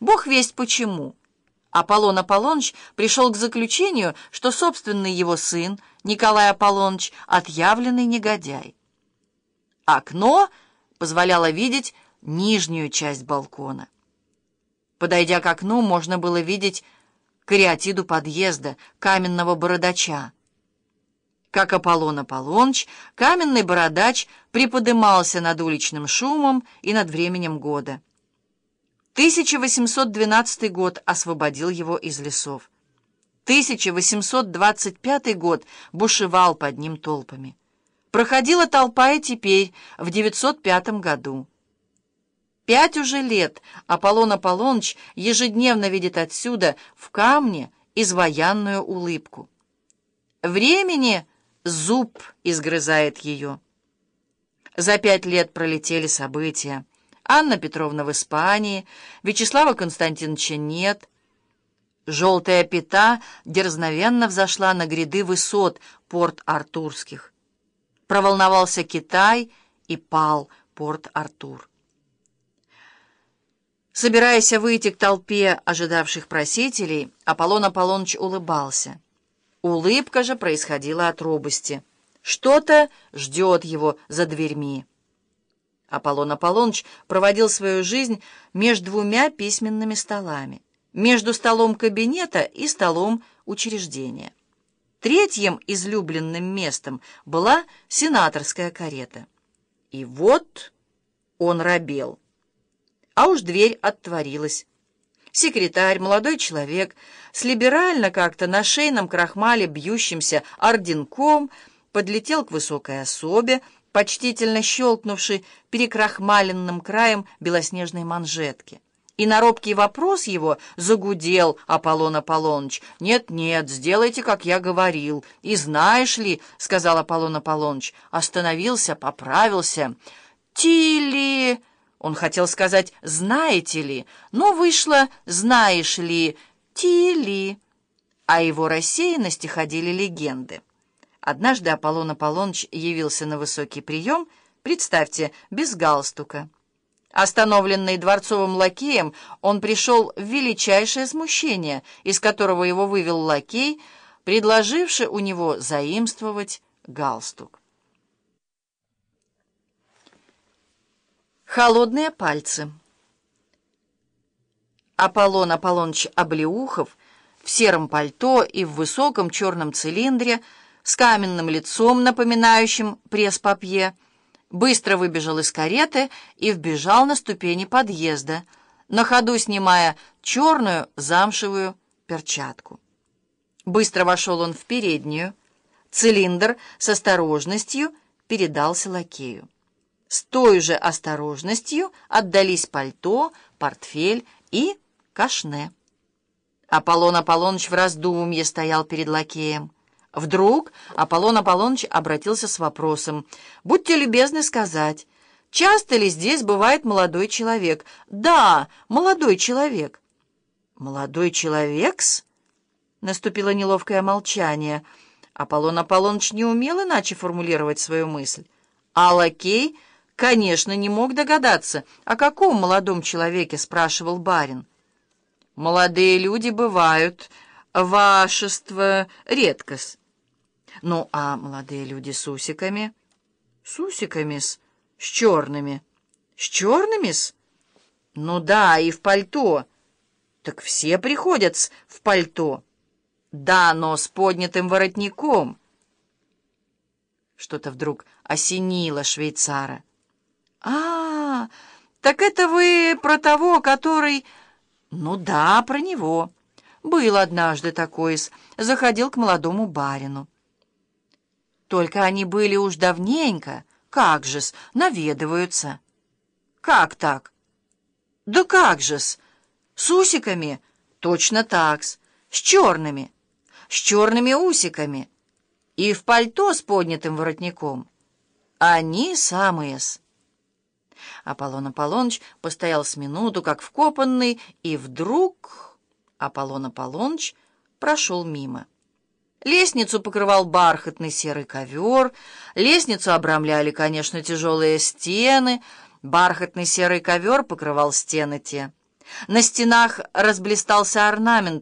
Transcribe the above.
Бог весть почему. Аполлон Аполлоныч пришел к заключению, что собственный его сын, Николай Аполлоныч, отъявленный негодяй. Окно позволяло видеть нижнюю часть балкона. Подойдя к окну, можно было видеть кариатиду подъезда, каменного бородача. Как Аполлон Аполлоныч, каменный бородач приподымался над уличным шумом и над временем года. 1812 год освободил его из лесов. 1825 год бушевал под ним толпами. Проходила толпа и теперь, в 905 году. Пять уже лет Аполлон Аполлоныч ежедневно видит отсюда, в камне, изваянную улыбку. Времени зуб изгрызает ее. За пять лет пролетели события. Анна Петровна в Испании, Вячеслава Константиновича нет. Желтая пята дерзновенно взошла на гряды высот Порт-Артурских. Проволновался Китай и пал Порт-Артур. Собираясь выйти к толпе ожидавших просителей, Аполлон Аполлоныч улыбался. Улыбка же происходила от робости. Что-то ждет его за дверьми. Аполлон Аполлоныч проводил свою жизнь между двумя письменными столами, между столом кабинета и столом учреждения. Третьим излюбленным местом была сенаторская карета. И вот он робел. А уж дверь отворилась. Секретарь, молодой человек, с либерально как-то на шейном крахмале бьющимся орденком, подлетел к высокой особе, почтительно щелкнувший перекрахмаленным краем белоснежной манжетки. И на робкий вопрос его загудел Аполлон Аполлоныч. «Нет-нет, сделайте, как я говорил. И знаешь ли, — сказал Аполлон Аполлоныч, — остановился, поправился. Тили...» Он хотел сказать «знаете ли», но вышло «знаешь ли», «тили». О его рассеянности ходили легенды. Однажды Аполлон Аполлоныч явился на высокий прием, представьте, без галстука. Остановленный дворцовым лакеем, он пришел в величайшее смущение, из которого его вывел лакей, предложивший у него заимствовать галстук. Холодные пальцы. Аполлон Аполлоныч Облеухов в сером пальто и в высоком черном цилиндре – с каменным лицом, напоминающим пресс-папье, быстро выбежал из кареты и вбежал на ступени подъезда, на ходу снимая черную замшевую перчатку. Быстро вошел он в переднюю, цилиндр с осторожностью передался лакею. С той же осторожностью отдались пальто, портфель и кашне. Аполлон Аполлоныч в раздумье стоял перед лакеем. Вдруг Аполлон Аполлоныч обратился с вопросом. «Будьте любезны сказать, часто ли здесь бывает молодой человек?» «Да, молодой человек». «Молодой человек-с?» Наступило неловкое молчание. Аполлон Аполлоныч не умел иначе формулировать свою мысль. А лакей, конечно, не мог догадаться, о каком молодом человеке спрашивал барин. «Молодые люди бывают, вашество редкость». Ну, а молодые люди с усиками? С усиками-с, с черными. С черными-с? Ну да, и в пальто. Так все приходят в пальто. Да, но с поднятым воротником. Что-то вдруг осенило швейцара. А, так это вы про того, который... Ну да, про него. Был однажды такой, заходил к молодому барину. Только они были уж давненько. Как же-с, наведываются. Как так? Да как же-с, с усиками? Точно так-с, с черными, с черными усиками. И в пальто с поднятым воротником. Они самые-с. Аполлон Аполлоныч постоял с минуту, как вкопанный, и вдруг Аполлон Аполлоныч прошел мимо. Лестницу покрывал бархатный серый ковер, лестницу обрамляли, конечно, тяжелые стены, бархатный серый ковер покрывал стены те. На стенах разблистался орнамент,